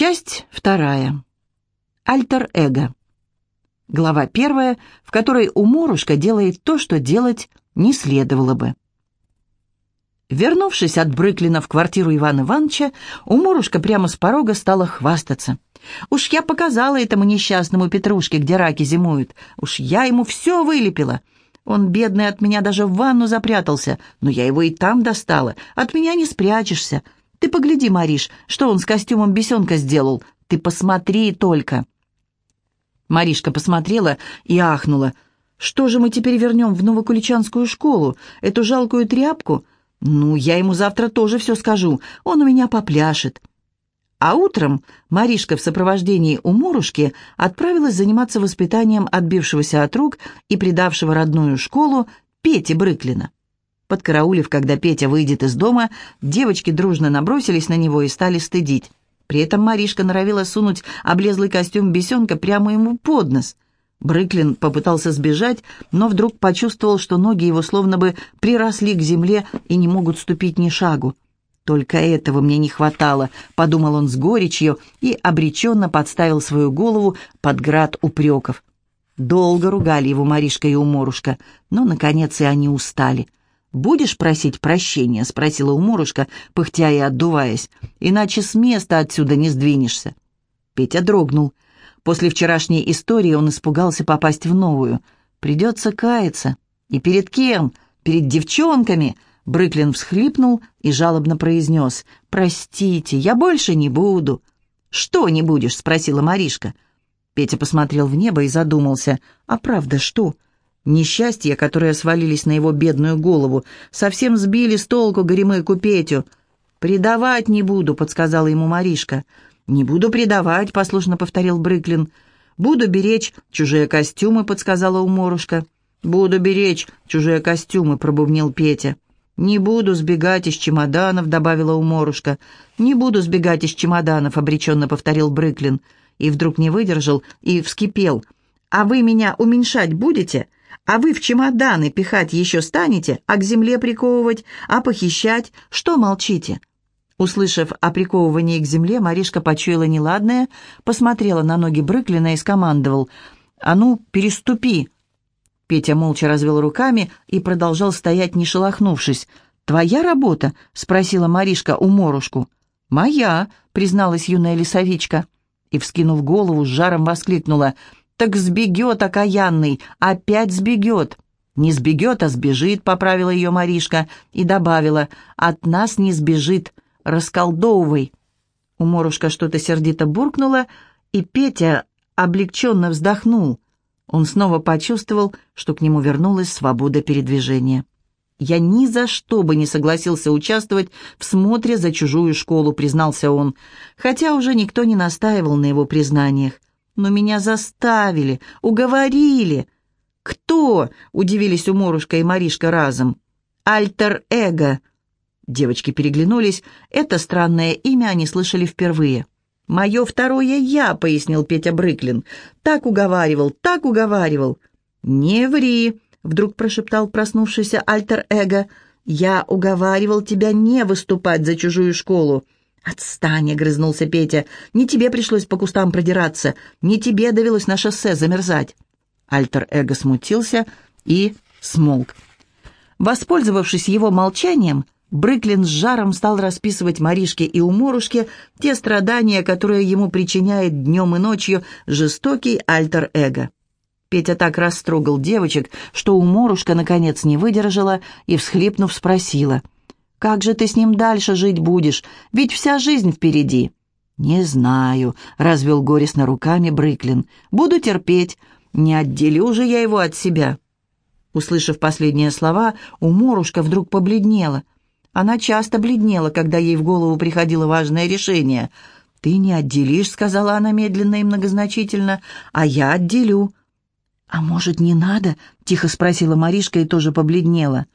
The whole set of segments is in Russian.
Часть вторая. Альтер-эго. Глава первая, в которой уморушка делает то, что делать не следовало бы. Вернувшись от Брыклина в квартиру Ивана Ивановича, уморушка прямо с порога стала хвастаться. «Уж я показала этому несчастному Петрушке, где раки зимуют. Уж я ему все вылепила. Он, бедный, от меня даже в ванну запрятался, но я его и там достала. От меня не спрячешься. Ты погляди, Мариш, что он с костюмом бесенка сделал. Ты посмотри только!» Маришка посмотрела и ахнула. «Что же мы теперь вернем в Новокуличанскую школу? Эту жалкую тряпку? Ну, я ему завтра тоже все скажу. Он у меня попляшет». А утром Маришка в сопровождении у Мурушки отправилась заниматься воспитанием отбившегося от рук и предавшего родную школу Пети Брыклина. Подкараулив, когда Петя выйдет из дома, девочки дружно набросились на него и стали стыдить. При этом Маришка норовила сунуть облезлый костюм бесенка прямо ему под нос. Брыклин попытался сбежать, но вдруг почувствовал, что ноги его словно бы приросли к земле и не могут ступить ни шагу. «Только этого мне не хватало», — подумал он с горечью и обреченно подставил свою голову под град упреков. Долго ругали его Маришка и Уморушка, но, наконец, и они устали — «Будешь просить прощения?» — спросила уморушка, пыхтя и отдуваясь. «Иначе с места отсюда не сдвинешься». Петя дрогнул. После вчерашней истории он испугался попасть в новую. «Придется каяться. И перед кем? Перед девчонками?» Брыклин всхлипнул и жалобно произнес. «Простите, я больше не буду». «Что не будешь?» — спросила Маришка. Петя посмотрел в небо и задумался. «А правда, что?» Несчастья, которые свалились на его бедную голову, совсем сбили с толку Горемыку Петю. «Предавать не буду», — подсказала ему Маришка. «Не буду предавать», — послушно повторил Брыклин. «Буду беречь чужие костюмы», — подсказала уморушка. «Буду беречь чужие костюмы», — пробубнил Петя. «Не буду сбегать из чемоданов», — добавила уморушка. «Не буду сбегать из чемоданов», — обреченно повторил Брыклин. И вдруг не выдержал и вскипел. «А вы меня уменьшать будете?» А вы в чемоданы пихать еще станете, а к земле приковывать, а похищать? Что молчите?» Услышав о приковывании к земле, Маришка почуяла неладное, посмотрела на ноги Брыклина и скомандовал. «А ну, переступи!» Петя молча развел руками и продолжал стоять, не шелохнувшись. «Твоя работа?» — спросила Маришка у Морушку. «Моя», — призналась юная лесовичка. И, вскинув голову, с жаром воскликнула. «Так сбегет, окаянный, опять сбегет!» «Не сбегет, а сбежит», — поправила ее Маришка и добавила, «от нас не сбежит, расколдовывай». Уморушка что-то сердито буркнула, и Петя облегченно вздохнул. Он снова почувствовал, что к нему вернулась свобода передвижения. «Я ни за что бы не согласился участвовать в смотре за чужую школу», — признался он, хотя уже никто не настаивал на его признаниях но меня заставили, уговорили. Кто? Удивились Уморушка и Маришка разом. Альтер-эго. Девочки переглянулись. Это странное имя они слышали впервые. «Мое второе я», — пояснил Петя Брыклин. «Так уговаривал, так уговаривал». «Не ври», — вдруг прошептал проснувшийся альтер-эго. «Я уговаривал тебя не выступать за чужую школу». «Отстань!» — огрызнулся Петя. «Не тебе пришлось по кустам продираться, не тебе довелось на шоссе замерзать». Альтер-эго смутился и смолк. Воспользовавшись его молчанием, Брыклин с жаром стал расписывать Маришке и Уморушке те страдания, которые ему причиняет днем и ночью жестокий альтер-эго. Петя так растрогал девочек, что Уморушка наконец не выдержала и, всхлипнув, спросила — как же ты с ним дальше жить будешь? Ведь вся жизнь впереди». «Не знаю», — развел горестно руками Брыклин. «Буду терпеть. Не отделю же я его от себя». Услышав последние слова, уморушка вдруг побледнела. Она часто бледнела, когда ей в голову приходило важное решение. «Ты не отделишь», — сказала она медленно и многозначительно, — «а я отделю». «А может, не надо?» — тихо спросила Маришка и тоже побледнела.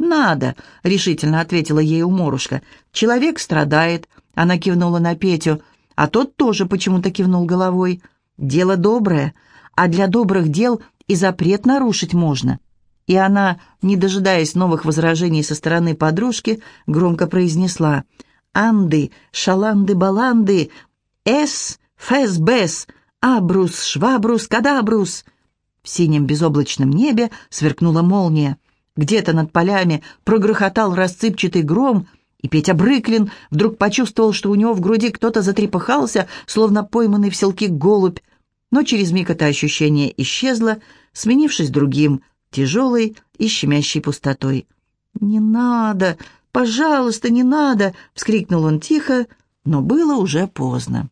«Надо», — решительно ответила ей уморушка. «Человек страдает», — она кивнула на Петю, а тот тоже почему-то кивнул головой. «Дело доброе, а для добрых дел и запрет нарушить можно». И она, не дожидаясь новых возражений со стороны подружки, громко произнесла «Анды, шаланды-баланды, Эс, фэс, бэс, абрус, швабрус, кадабрус. В синем безоблачном небе сверкнула молния. Где-то над полями прогрохотал расцыпчатый гром, и Петя Брыклин вдруг почувствовал, что у него в груди кто-то затрепыхался, словно пойманный в селки голубь. Но через миг это ощущение исчезло, сменившись другим, тяжелой и щемящей пустотой. «Не надо! Пожалуйста, не надо!» — вскрикнул он тихо, но было уже поздно.